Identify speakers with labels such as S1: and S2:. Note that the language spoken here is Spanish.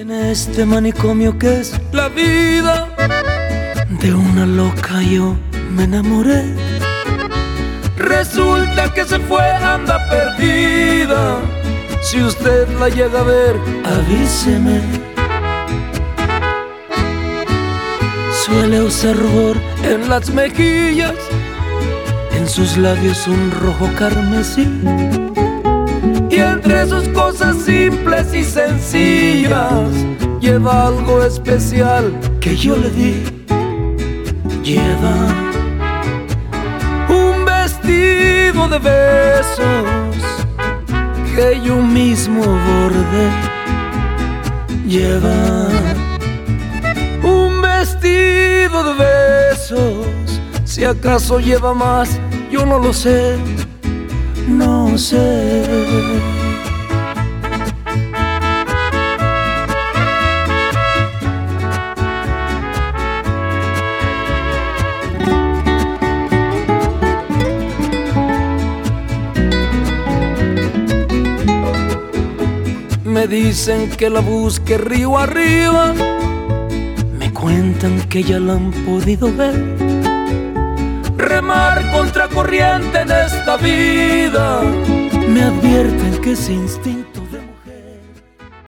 S1: En este manicomio que es la vida de una loca yo me enamoré. Resulta que se fue, anda perdida. Si usted la llega a ver, avíseme. Suele usar rubor en las mejillas, en sus labios un rojo carmesí. Y entre sus cosas y sencillas, lleva algo especial que yo le di. Lleva un vestido de besos que yo mismo bordé. Lleva un vestido de besos, si acaso lleva más, yo no lo sé, no sé. Me dicen que la busque río arriba. Me cuentan que ya la han podido ver. Remar contra corriente en esta vida. Me advierten que ese instinto